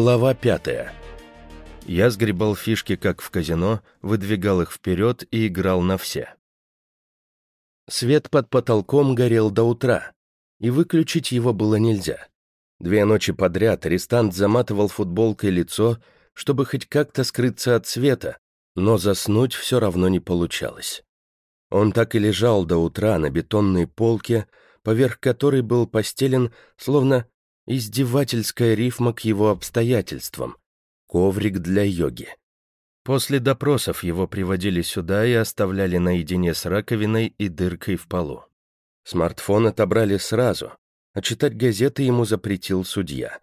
Глава пятая. Я сгребал фишки, как в казино, выдвигал их вперед и играл на все. Свет под потолком горел до утра, и выключить его было нельзя. Две ночи подряд арестант заматывал футболкой лицо, чтобы хоть как-то скрыться от света, но заснуть все равно не получалось. Он так и лежал до утра на бетонной полке, поверх которой был постелен, словно издевательская рифма к его обстоятельствам, коврик для йоги. После допросов его приводили сюда и оставляли наедине с раковиной и дыркой в полу. Смартфон отобрали сразу, а читать газеты ему запретил судья.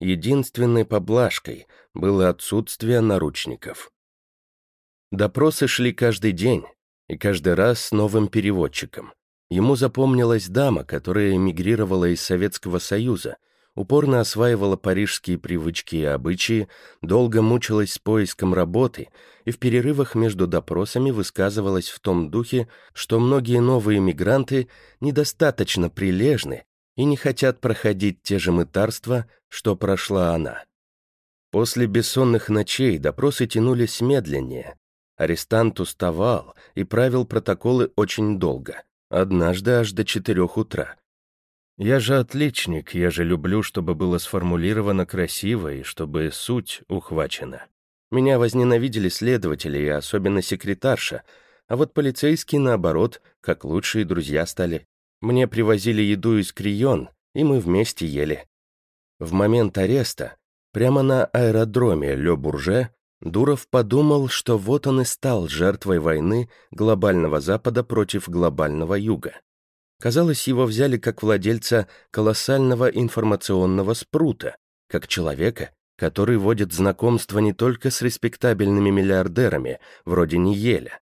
Единственной поблажкой было отсутствие наручников. Допросы шли каждый день, и каждый раз с новым переводчиком. Ему запомнилась дама, которая эмигрировала из Советского Союза, упорно осваивала парижские привычки и обычаи, долго мучилась с поиском работы и в перерывах между допросами высказывалась в том духе, что многие новые мигранты недостаточно прилежны и не хотят проходить те же мытарства, что прошла она. После бессонных ночей допросы тянулись медленнее, Арестант уставал и правил протоколы очень долго, однажды аж до четырех утра. Я же отличник, я же люблю, чтобы было сформулировано красиво и чтобы суть ухвачена. Меня возненавидели следователи и особенно секретарша, а вот полицейские, наоборот, как лучшие друзья стали. Мне привозили еду из Крион, и мы вместе ели. В момент ареста, прямо на аэродроме Ле Бурже, Дуров подумал, что вот он и стал жертвой войны глобального Запада против глобального Юга. Казалось, его взяли как владельца колоссального информационного спрута, как человека, который водит знакомство не только с респектабельными миллиардерами, вроде Ниеля,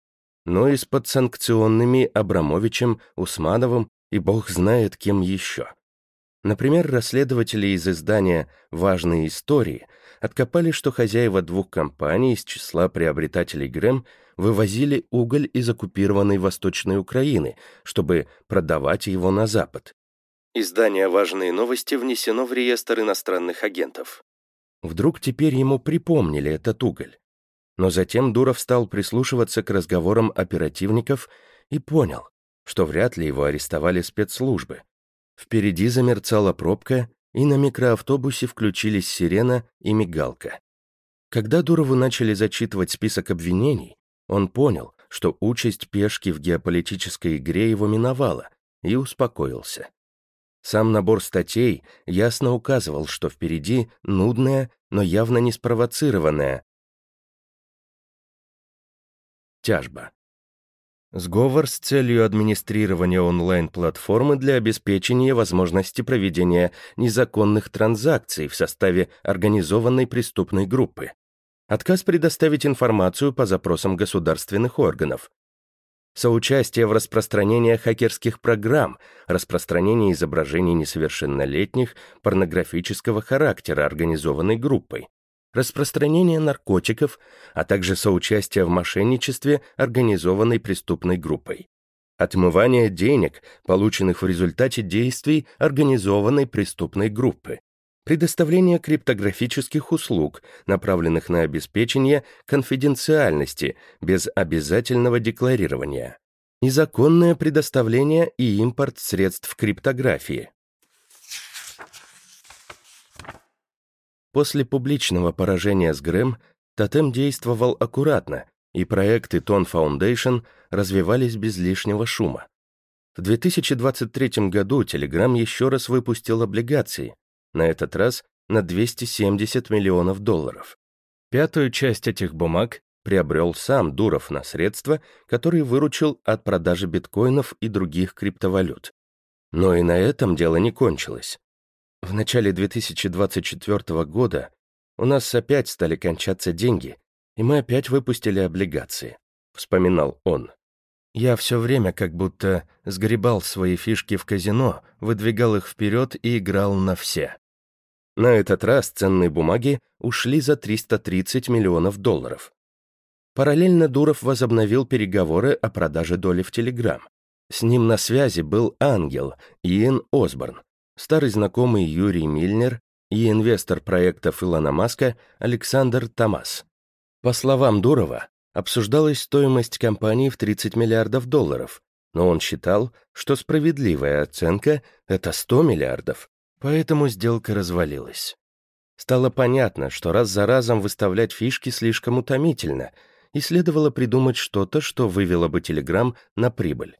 но и с подсанкционными Абрамовичем, Усмановым и бог знает кем еще. Например, расследователи из издания «Важные истории» откопали, что хозяева двух компаний из числа приобретателей Грэм вывозили уголь из оккупированной Восточной Украины, чтобы продавать его на Запад. Издание «Важные новости» внесено в реестр иностранных агентов. Вдруг теперь ему припомнили этот уголь. Но затем Дуров стал прислушиваться к разговорам оперативников и понял, что вряд ли его арестовали спецслужбы. Впереди замерцала пробка, и на микроавтобусе включились сирена и мигалка. Когда Дурову начали зачитывать список обвинений, он понял, что участь пешки в геополитической игре его миновала, и успокоился. Сам набор статей ясно указывал, что впереди нудная, но явно не спровоцированная тяжба. Сговор с целью администрирования онлайн-платформы для обеспечения возможности проведения незаконных транзакций в составе организованной преступной группы. Отказ предоставить информацию по запросам государственных органов. Соучастие в распространении хакерских программ, распространение изображений несовершеннолетних порнографического характера организованной группой, распространение наркотиков, а также соучастие в мошенничестве организованной преступной группой. Отмывание денег, полученных в результате действий организованной преступной группы. Предоставление криптографических услуг, направленных на обеспечение конфиденциальности без обязательного декларирования. Незаконное предоставление и импорт средств криптографии. После публичного поражения с Грэм Тотем действовал аккуратно, и проекты Тон Foundation развивались без лишнего шума. В 2023 году Telegram еще раз выпустил облигации, на этот раз на 270 миллионов долларов. Пятую часть этих бумаг приобрел сам Дуров на средства, которые выручил от продажи биткоинов и других криптовалют. Но и на этом дело не кончилось. В начале 2024 года у нас опять стали кончаться деньги, и мы опять выпустили облигации», — вспоминал он. «Я все время как будто сгребал свои фишки в казино, выдвигал их вперед и играл на все». На этот раз ценные бумаги ушли за 330 миллионов долларов. Параллельно Дуров возобновил переговоры о продаже доли в Телеграм. С ним на связи был ангел Иэн Осборн, старый знакомый Юрий Мильнер и инвестор проектов Илона Маска Александр Томас. По словам Дурова, обсуждалась стоимость компании в 30 миллиардов долларов, но он считал, что справедливая оценка — это 100 миллиардов, поэтому сделка развалилась. Стало понятно, что раз за разом выставлять фишки слишком утомительно, и следовало придумать что-то, что вывело бы Телеграм на прибыль.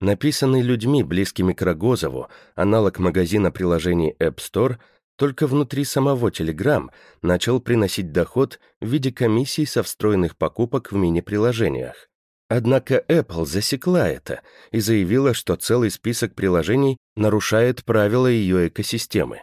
Написанный людьми, близкими к Рогозову, аналог магазина приложений App Store, только внутри самого Telegram начал приносить доход в виде комиссий со встроенных покупок в мини-приложениях. Однако Apple засекла это и заявила, что целый список приложений нарушает правила ее экосистемы.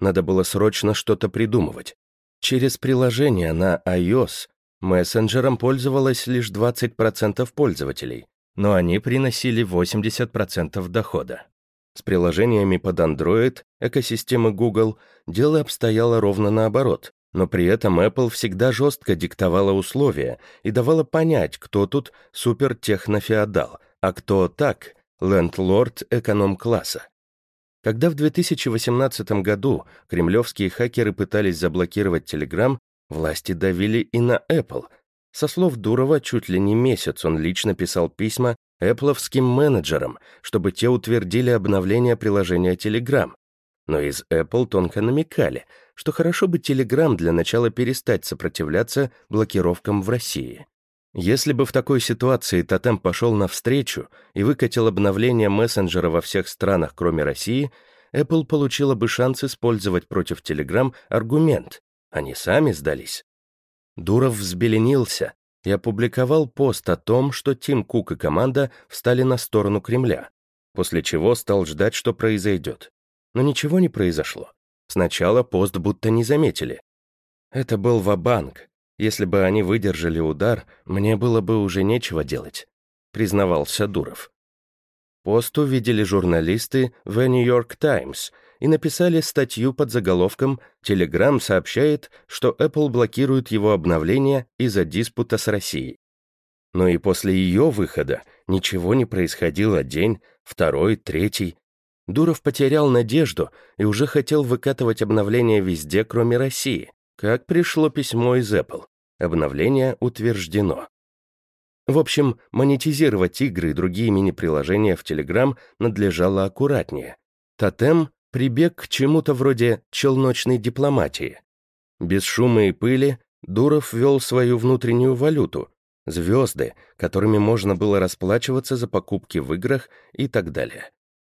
Надо было срочно что-то придумывать. Через приложение на iOS мессенджером пользовалось лишь 20% пользователей, но они приносили 80% дохода. С приложениями под Android, экосистемы Google, дело обстояло ровно наоборот, но при этом Apple всегда жестко диктовала условия и давала понять, кто тут супертехнофеодал, а кто так, лендлорд эконом-класса. Когда в 2018 году кремлевские хакеры пытались заблокировать Telegram, власти давили и на Apple. Со слов Дурова, чуть ли не месяц он лично писал письма Эппловским менеджерам, чтобы те утвердили обновление приложения Telegram. Но из Apple тонко намекали, что хорошо бы Telegram для начала перестать сопротивляться блокировкам в России. Если бы в такой ситуации Тотем пошел навстречу и выкатил обновление мессенджера во всех странах, кроме России, Apple получила бы шанс использовать против Telegram аргумент. Они сами сдались. Дуров взбеленился и опубликовал пост о том, что Тим Кук и команда встали на сторону Кремля, после чего стал ждать, что произойдет. Но ничего не произошло. Сначала пост будто не заметили. Это был ва-банк, если бы они выдержали удар, мне было бы уже нечего делать», — признавался Дуров. Пост увидели журналисты в New York Times и написали статью под заголовком «Телеграм сообщает, что Apple блокирует его обновление из-за диспута с Россией». Но и после ее выхода ничего не происходило день, второй, третий. Дуров потерял надежду и уже хотел выкатывать обновления везде, кроме России. Как пришло письмо из Apple. Обновление утверждено. В общем, монетизировать игры и другие мини-приложения в Telegram надлежало аккуратнее. Тотем прибег к чему-то вроде челночной дипломатии. Без шума и пыли Дуров ввел свою внутреннюю валюту, звезды, которыми можно было расплачиваться за покупки в играх и так далее.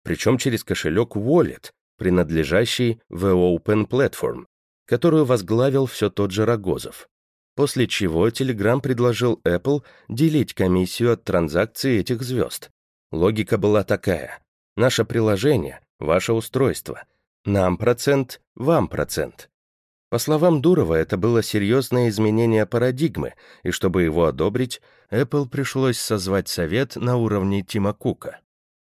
Причем через кошелек Wallet, принадлежащий The Open Platform которую возглавил все тот же Рогозов. После чего Telegram предложил Apple делить комиссию от транзакций этих звезд. Логика была такая. Наше приложение, ваше устройство. Нам процент, вам процент. По словам Дурова, это было серьезное изменение парадигмы, и чтобы его одобрить, Apple пришлось созвать совет на уровне Тима Кука.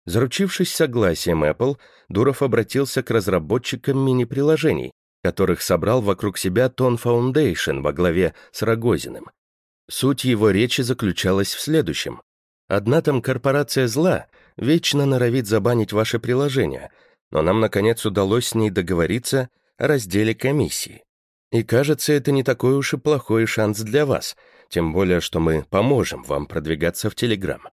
Заручившись согласием Apple, Дуров обратился к разработчикам мини-приложений, которых собрал вокруг себя Тон Foundation во главе с Рогозиным. Суть его речи заключалась в следующем. Одна там корпорация зла вечно норовит забанить ваше приложение, но нам, наконец, удалось с ней договориться о разделе комиссии. И кажется, это не такой уж и плохой шанс для вас, тем более, что мы поможем вам продвигаться в Телеграм.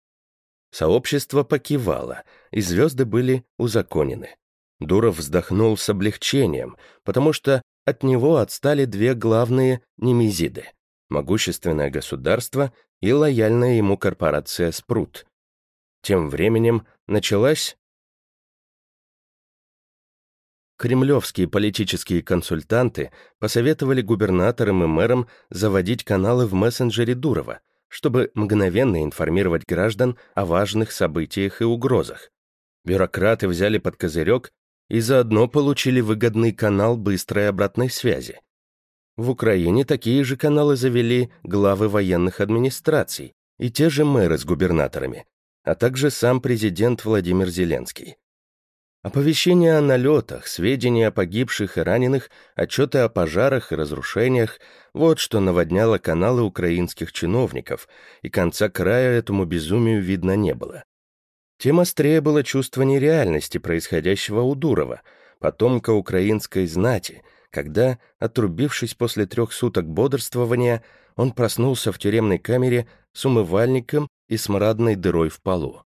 Сообщество покивало, и звезды были узаконены. Дуров вздохнул с облегчением, потому что от него отстали две главные немезиды — могущественное государство и лояльная ему корпорация «Спрут». Тем временем началась Кремлевские политические консультанты посоветовали губернаторам и мэрам заводить каналы в мессенджере Дурова, чтобы мгновенно информировать граждан о важных событиях и угрозах. Бюрократы взяли под козырек и заодно получили выгодный канал быстрой обратной связи. В Украине такие же каналы завели главы военных администраций и те же мэры с губернаторами, а также сам президент Владимир Зеленский. Оповещения о налетах, сведения о погибших и раненых, отчеты о пожарах и разрушениях – вот что наводняло каналы украинских чиновников, и конца края этому безумию видно не было. Тем острее было чувство нереальности происходящего у Дурова, потомка украинской знати, когда, отрубившись после трех суток бодрствования, он проснулся в тюремной камере с умывальником и смрадной дырой в полу.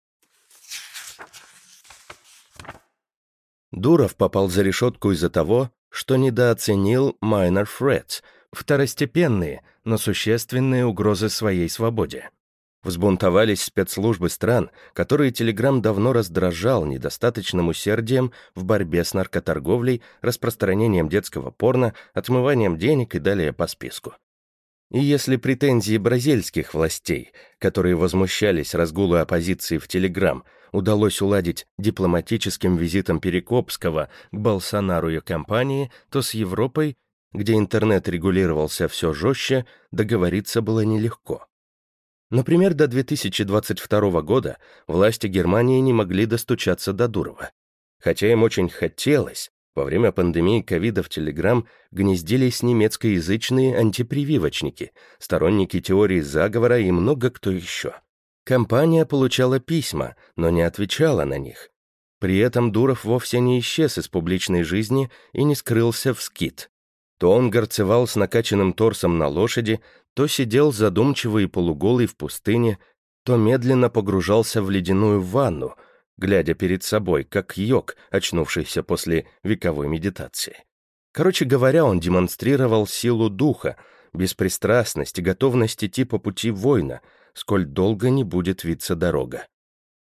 Дуров попал за решетку из-за того, что недооценил minor threats, второстепенные, но существенные угрозы своей свободе. Взбунтовались спецслужбы стран, которые Телеграм давно раздражал недостаточным усердием в борьбе с наркоторговлей, распространением детского порно, отмыванием денег и далее по списку. И если претензии бразильских властей, которые возмущались разгулу оппозиции в Телеграм, удалось уладить дипломатическим визитом Перекопского к Болсонару и компании, то с Европой, где интернет регулировался все жестче, договориться было нелегко. Например, до 2022 года власти Германии не могли достучаться до Дурова. Хотя им очень хотелось, во время пандемии ковида в Телеграм гнездились немецкоязычные антипрививочники, сторонники теории заговора и много кто еще. Компания получала письма, но не отвечала на них. При этом Дуров вовсе не исчез из публичной жизни и не скрылся в скит. То он горцевал с накачанным торсом на лошади, то сидел задумчивый и полуголый в пустыне, то медленно погружался в ледяную ванну, глядя перед собой, как йог, очнувшийся после вековой медитации. Короче говоря, он демонстрировал силу духа, беспристрастность и готовность идти по пути воина, сколь долго не будет виться дорога.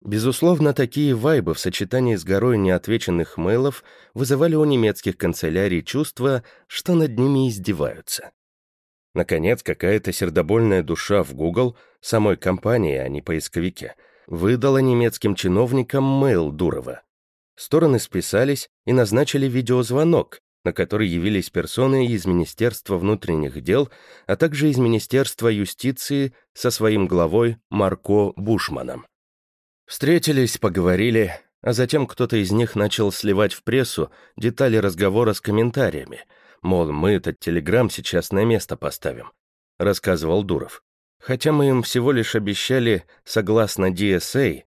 Безусловно, такие вайбы в сочетании с горой неотвеченных мейлов вызывали у немецких канцелярий чувство, что над ними издеваются. Наконец, какая-то сердобольная душа в Google, самой компании, а не поисковике, выдала немецким чиновникам мейл Дурова. Стороны списались и назначили видеозвонок, на который явились персоны из Министерства внутренних дел, а также из Министерства юстиции со своим главой Марко Бушманом. Встретились, поговорили, а затем кто-то из них начал сливать в прессу детали разговора с комментариями, мол, мы этот телеграм сейчас на место поставим, рассказывал Дуров. Хотя мы им всего лишь обещали, согласно DSA,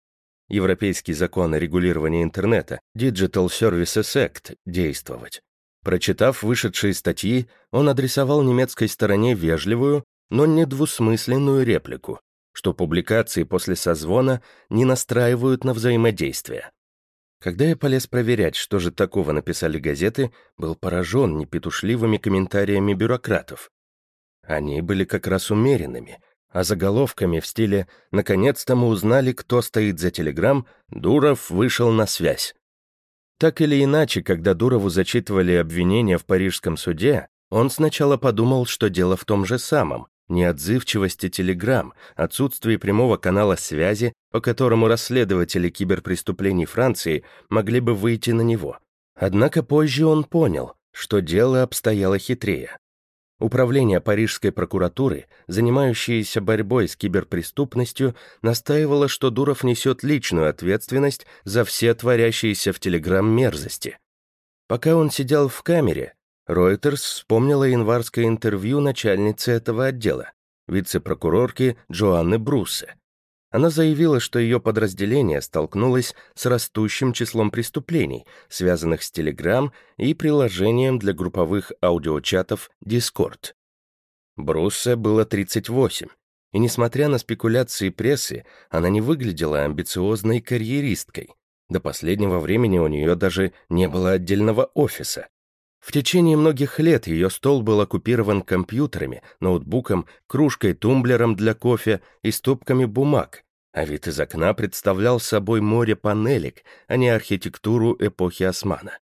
Европейский закон о регулировании интернета, Digital Services Act, действовать. Прочитав вышедшие статьи, он адресовал немецкой стороне вежливую, но недвусмысленную реплику что публикации после созвона не настраивают на взаимодействие. Когда я полез проверять, что же такого написали газеты, был поражен непетушливыми комментариями бюрократов. Они были как раз умеренными, а заголовками в стиле «Наконец-то мы узнали, кто стоит за телеграм, Дуров вышел на связь». Так или иначе, когда Дурову зачитывали обвинения в парижском суде, он сначала подумал, что дело в том же самом, неотзывчивости телеграмм, отсутствии прямого канала связи, по которому расследователи киберпреступлений Франции могли бы выйти на него. Однако позже он понял, что дело обстояло хитрее. Управление Парижской прокуратуры, занимающееся борьбой с киберпреступностью, настаивало, что Дуров несет личную ответственность за все творящиеся в Телеграм мерзости. Пока он сидел в камере, Reuters вспомнила январское интервью начальницы этого отдела, вице-прокурорки Джоанны Бруссе. Она заявила, что ее подразделение столкнулось с растущим числом преступлений, связанных с Telegram и приложением для групповых аудиочатов Discord. Бруссе было 38, и несмотря на спекуляции прессы, она не выглядела амбициозной карьеристкой. До последнего времени у нее даже не было отдельного офиса. В течение многих лет ее стол был оккупирован компьютерами, ноутбуком, кружкой-тумблером для кофе и стопками бумаг, а вид из окна представлял собой море панелек, а не архитектуру эпохи Османа.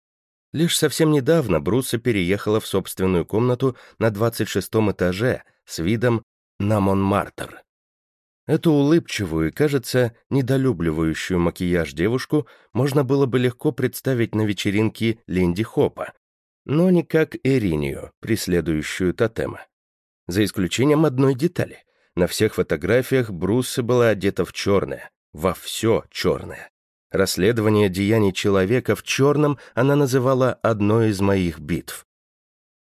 Лишь совсем недавно Бруса переехала в собственную комнату на 26 этаже с видом на Монмартр. Эту улыбчивую и, кажется, недолюбливающую макияж девушку можно было бы легко представить на вечеринке Линди Хопа, но не как Эринию, преследующую тотема. За исключением одной детали. На всех фотографиях Брусса была одета в черное, во все черное. Расследование деяний человека в черном она называла одной из моих битв.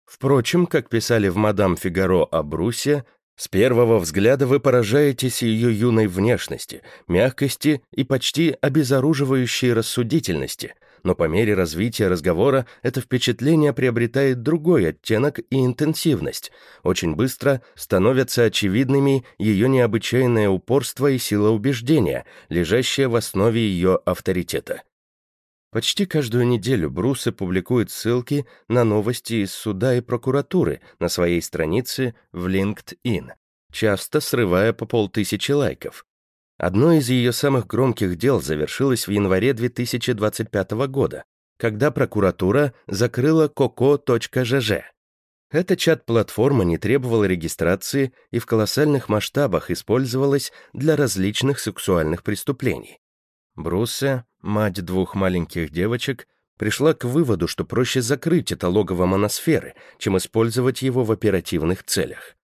Впрочем, как писали в «Мадам Фигаро» о Брусе, с первого взгляда вы поражаетесь ее юной внешности, мягкости и почти обезоруживающей рассудительности, но по мере развития разговора это впечатление приобретает другой оттенок и интенсивность. Очень быстро становятся очевидными ее необычайное упорство и сила убеждения, лежащая в основе ее авторитета. Почти каждую неделю Брусы публикует ссылки на новости из суда и прокуратуры на своей странице в LinkedIn, часто срывая по полтысячи лайков. Одно из ее самых громких дел завершилось в январе 2025 года, когда прокуратура закрыла coco.gg. Эта чат-платформа не требовала регистрации и в колоссальных масштабах использовалась для различных сексуальных преступлений. Бруссе, мать двух маленьких девочек, пришла к выводу, что проще закрыть это логово моносферы, чем использовать его в оперативных целях.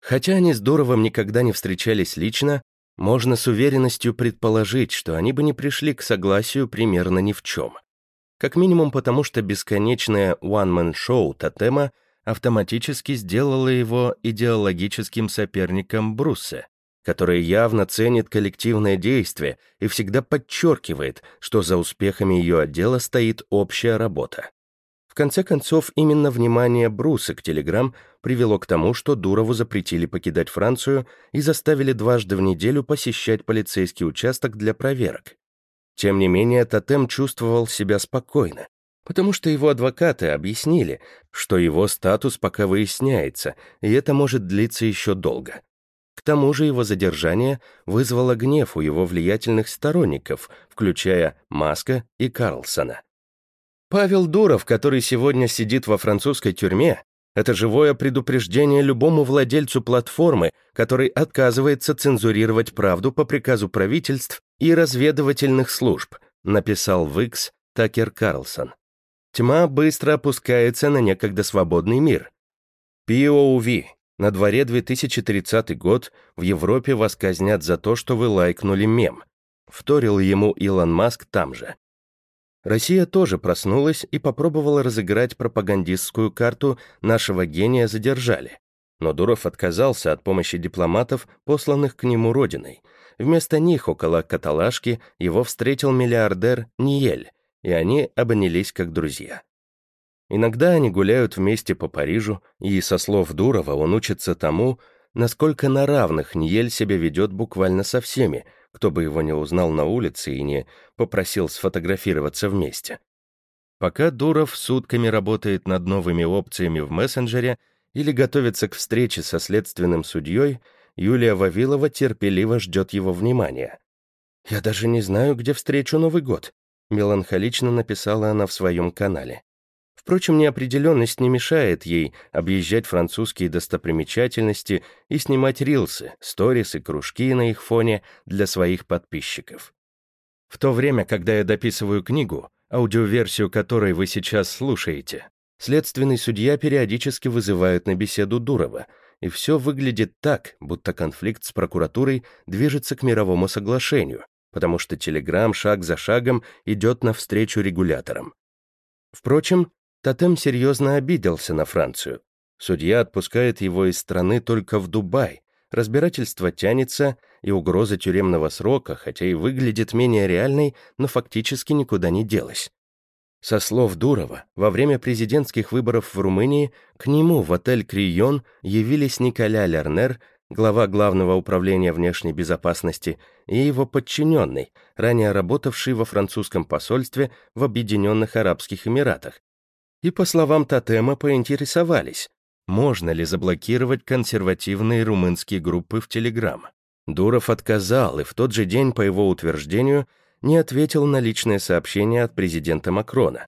Хотя они с Дуровым никогда не встречались лично, можно с уверенностью предположить, что они бы не пришли к согласию примерно ни в чем. Как минимум потому, что бесконечное one-man-шоу Тотема автоматически сделало его идеологическим соперником Бруссе, который явно ценит коллективное действие и всегда подчеркивает, что за успехами ее отдела стоит общая работа. В конце концов, именно внимание Бруса к Телеграм привело к тому, что Дурову запретили покидать Францию и заставили дважды в неделю посещать полицейский участок для проверок. Тем не менее, Тотем чувствовал себя спокойно, потому что его адвокаты объяснили, что его статус пока выясняется, и это может длиться еще долго. К тому же его задержание вызвало гнев у его влиятельных сторонников, включая Маска и Карлсона. Павел Дуров, который сегодня сидит во французской тюрьме, это живое предупреждение любому владельцу платформы, который отказывается цензурировать правду по приказу правительств и разведывательных служб, написал в X Такер Карлсон. Тьма быстро опускается на некогда свободный мир. POV. На дворе 2030 год в Европе вас казнят за то, что вы лайкнули мем. Вторил ему Илон Маск там же. Россия тоже проснулась и попробовала разыграть пропагандистскую карту «Нашего гения задержали». Но Дуров отказался от помощи дипломатов, посланных к нему родиной. Вместо них около каталажки его встретил миллиардер Ниель, и они обонялись как друзья. Иногда они гуляют вместе по Парижу, и, со слов Дурова, он учится тому, насколько на равных Ниель себя ведет буквально со всеми, кто бы его не узнал на улице и не попросил сфотографироваться вместе. Пока Дуров сутками работает над новыми опциями в мессенджере или готовится к встрече со следственным судьей, Юлия Вавилова терпеливо ждет его внимания. «Я даже не знаю, где встречу Новый год», меланхолично написала она в своем канале. Впрочем, неопределенность не мешает ей объезжать французские достопримечательности и снимать рилсы, сторис и кружки на их фоне для своих подписчиков. В то время, когда я дописываю книгу, аудиоверсию которой вы сейчас слушаете, следственный судья периодически вызывает на беседу Дурова, и все выглядит так, будто конфликт с прокуратурой движется к мировому соглашению, потому что Телеграм шаг за шагом идет навстречу регуляторам. Впрочем, Тотем серьезно обиделся на Францию. Судья отпускает его из страны только в Дубай. Разбирательство тянется, и угроза тюремного срока, хотя и выглядит менее реальной, но фактически никуда не делась. Со слов Дурова, во время президентских выборов в Румынии к нему в отель «Крион» явились Николя Лернер, глава Главного управления внешней безопасности, и его подчиненный, ранее работавший во французском посольстве в Объединенных Арабских Эмиратах, и, по словам Тотема, поинтересовались, можно ли заблокировать консервативные румынские группы в Телеграм. Дуров отказал и в тот же день, по его утверждению, не ответил на личное сообщение от президента Макрона.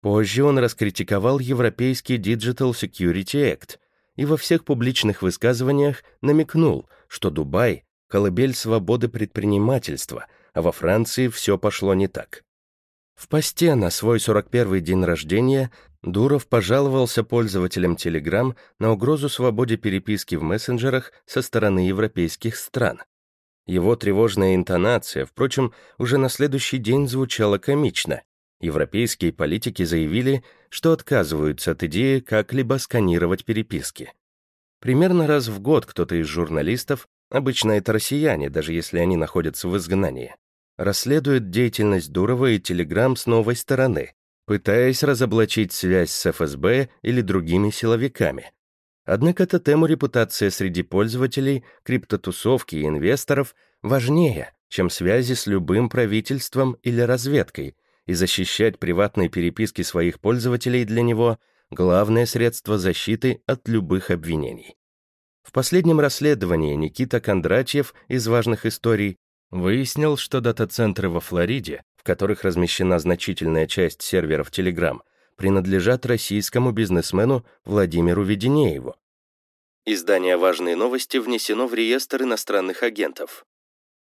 Позже он раскритиковал Европейский Digital Security Act и во всех публичных высказываниях намекнул, что Дубай — колыбель свободы предпринимательства, а во Франции все пошло не так. В посте на свой 41-й день рождения Дуров пожаловался пользователям Telegram на угрозу свободе переписки в мессенджерах со стороны европейских стран. Его тревожная интонация, впрочем, уже на следующий день звучала комично. Европейские политики заявили, что отказываются от идеи как-либо сканировать переписки. Примерно раз в год кто-то из журналистов, обычно это россияне, даже если они находятся в изгнании, расследует деятельность Дурова и Телеграм с новой стороны, пытаясь разоблачить связь с ФСБ или другими силовиками. Однако Тотему репутация среди пользователей, криптотусовки и инвесторов важнее, чем связи с любым правительством или разведкой, и защищать приватные переписки своих пользователей для него — главное средство защиты от любых обвинений. В последнем расследовании Никита Кондратьев из «Важных историй» выяснил, что дата-центры во Флориде, которых размещена значительная часть серверов Telegram, принадлежат российскому бизнесмену Владимиру Веденееву. Издание «Важные новости» внесено в реестр иностранных агентов.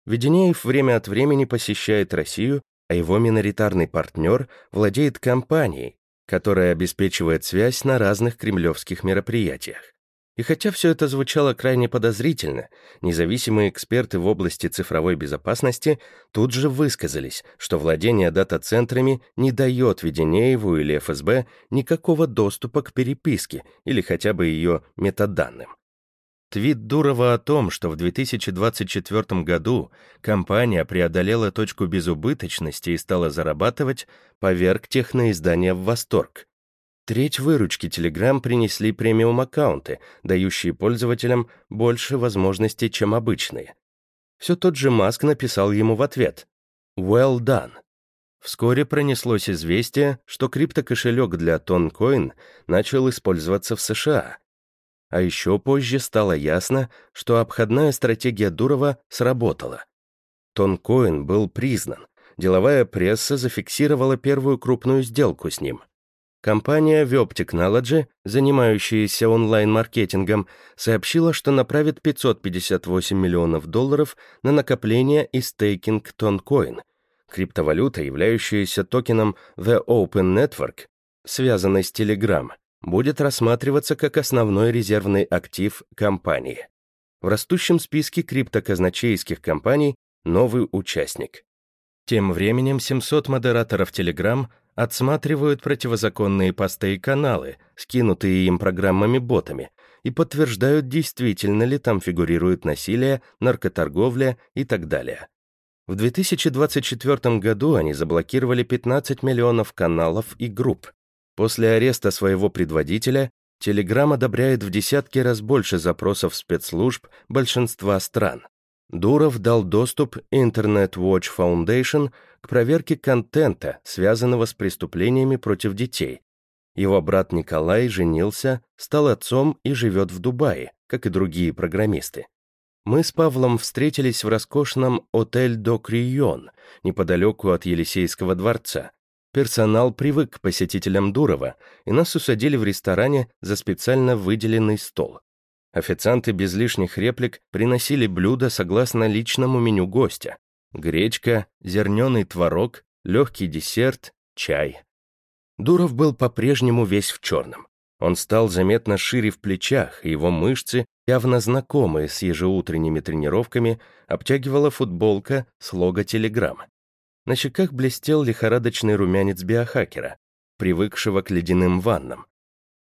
Веденеев время от времени посещает Россию, а его миноритарный партнер владеет компанией, которая обеспечивает связь на разных кремлевских мероприятиях. И хотя все это звучало крайне подозрительно, независимые эксперты в области цифровой безопасности тут же высказались, что владение дата-центрами не дает Веденееву или ФСБ никакого доступа к переписке или хотя бы ее метаданным. Твит Дурова о том, что в 2024 году компания преодолела точку безубыточности и стала зарабатывать, поверг техноиздания в восторг. Треть выручки Telegram принесли премиум-аккаунты, дающие пользователям больше возможностей, чем обычные. Все тот же Маск написал ему в ответ «Well done». Вскоре пронеслось известие, что криптокошелек для Toncoin начал использоваться в США. А еще позже стало ясно, что обходная стратегия Дурова сработала. Toncoin был признан, деловая пресса зафиксировала первую крупную сделку с ним. Компания Web Technology, занимающаяся онлайн-маркетингом, сообщила, что направит 558 миллионов долларов на накопление и стейкинг Toncoin, криптовалюта, являющаяся токеном The Open Network, связанной с Telegram, будет рассматриваться как основной резервный актив компании. В растущем списке криптоказначейских компаний новый участник. Тем временем 700 модераторов Telegram отсматривают противозаконные посты и каналы, скинутые им программами-ботами, и подтверждают, действительно ли там фигурирует насилие, наркоторговля и так далее. В 2024 году они заблокировали 15 миллионов каналов и групп. После ареста своего предводителя Telegram одобряет в десятки раз больше запросов спецслужб большинства стран. Дуров дал доступ Internet Watch Foundation к проверке контента, связанного с преступлениями против детей. Его брат Николай женился, стал отцом и живет в Дубае, как и другие программисты. Мы с Павлом встретились в роскошном отель Док неподалеку от Елисейского дворца. Персонал привык к посетителям Дурова, и нас усадили в ресторане за специально выделенный стол. Официанты без лишних реплик приносили блюда согласно личному меню гостя. Гречка, зерненый творог, легкий десерт, чай. Дуров был по-прежнему весь в черном. Он стал заметно шире в плечах, и его мышцы, явно знакомые с ежеутренними тренировками, обтягивала футболка с лого телеграмма. На щеках блестел лихорадочный румянец биохакера, привыкшего к ледяным ваннам.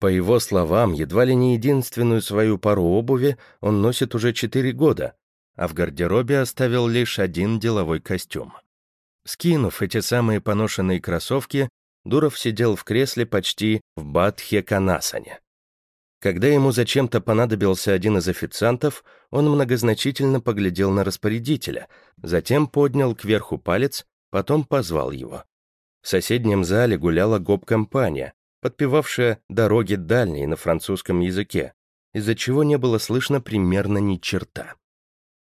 По его словам, едва ли не единственную свою пару обуви он носит уже 4 года, а в гардеробе оставил лишь один деловой костюм. Скинув эти самые поношенные кроссовки, Дуров сидел в кресле почти в Бадхе-Канасане. Когда ему зачем-то понадобился один из официантов, он многозначительно поглядел на распорядителя, затем поднял кверху палец, потом позвал его. В соседнем зале гуляла гоп-компания, подпевавшая «Дороги дальние» на французском языке, из-за чего не было слышно примерно ни черта.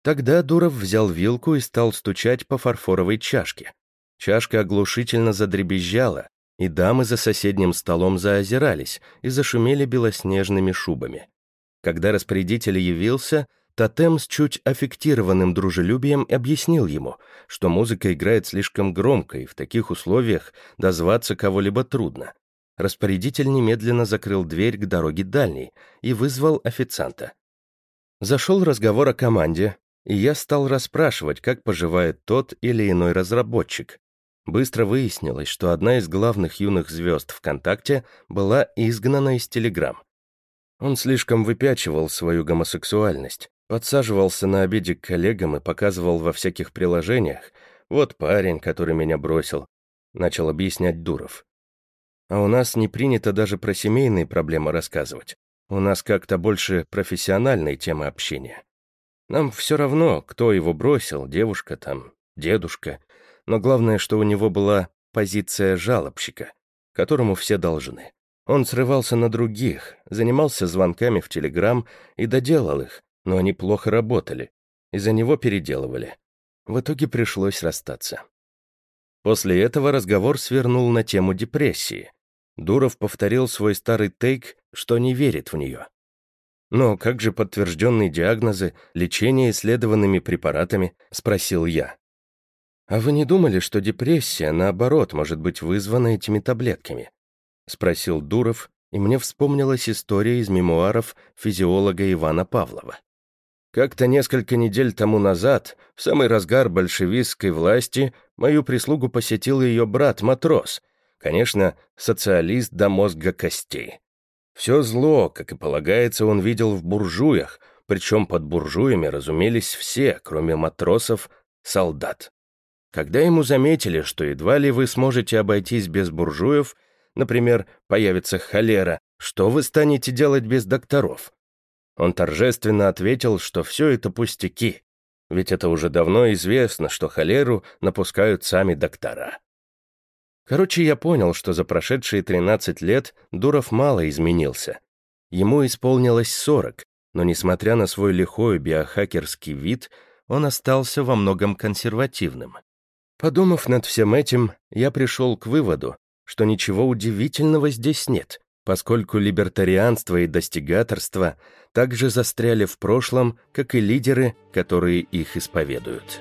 Тогда Дуров взял вилку и стал стучать по фарфоровой чашке. Чашка оглушительно задребезжала, и дамы за соседним столом заозирались и зашумели белоснежными шубами. Когда распорядитель явился, Тотем с чуть аффектированным дружелюбием объяснил ему, что музыка играет слишком громко, и в таких условиях дозваться кого-либо трудно. Распорядитель немедленно закрыл дверь к дороге дальней и вызвал официанта. Зашел разговор о команде, и я стал расспрашивать, как поживает тот или иной разработчик. Быстро выяснилось, что одна из главных юных звезд ВКонтакте была изгнана из Телеграм. Он слишком выпячивал свою гомосексуальность, подсаживался на обеде к коллегам и показывал во всяких приложениях, Вот парень, который меня бросил», — начал объяснять Дуров. «А у нас не принято даже про семейные проблемы рассказывать. У нас как-то больше профессиональные темы общения. Нам все равно, кто его бросил, девушка там, дедушка. Но главное, что у него была позиция жалобщика, которому все должны. Он срывался на других, занимался звонками в Телеграм и доделал их, но они плохо работали. Из-за него переделывали. В итоге пришлось расстаться. После этого разговор свернул на тему депрессии. Дуров повторил свой старый тейк, что не верит в нее. «Но как же подтвержденные диагнозы, лечение исследованными препаратами?» — спросил я. «А вы не думали, что депрессия, наоборот, может быть вызвана этими таблетками?» — спросил Дуров, и мне вспомнилась история из мемуаров физиолога Ивана Павлова. Как-то несколько недель тому назад, в самый разгар большевистской власти, мою прислугу посетил ее брат-матрос, конечно, социалист до мозга костей. Все зло, как и полагается, он видел в буржуях, причем под буржуями разумелись все, кроме матросов, солдат. Когда ему заметили, что едва ли вы сможете обойтись без буржуев, например, появится холера, что вы станете делать без докторов? Он торжественно ответил, что все это пустяки, ведь это уже давно известно, что холеру напускают сами доктора. Короче, я понял, что за прошедшие 13 лет Дуров мало изменился. Ему исполнилось 40, но несмотря на свой лихой биохакерский вид, он остался во многом консервативным. Подумав над всем этим, я пришел к выводу, что ничего удивительного здесь нет, поскольку либертарианство и достигаторство также застряли в прошлом, как и лидеры, которые их исповедуют.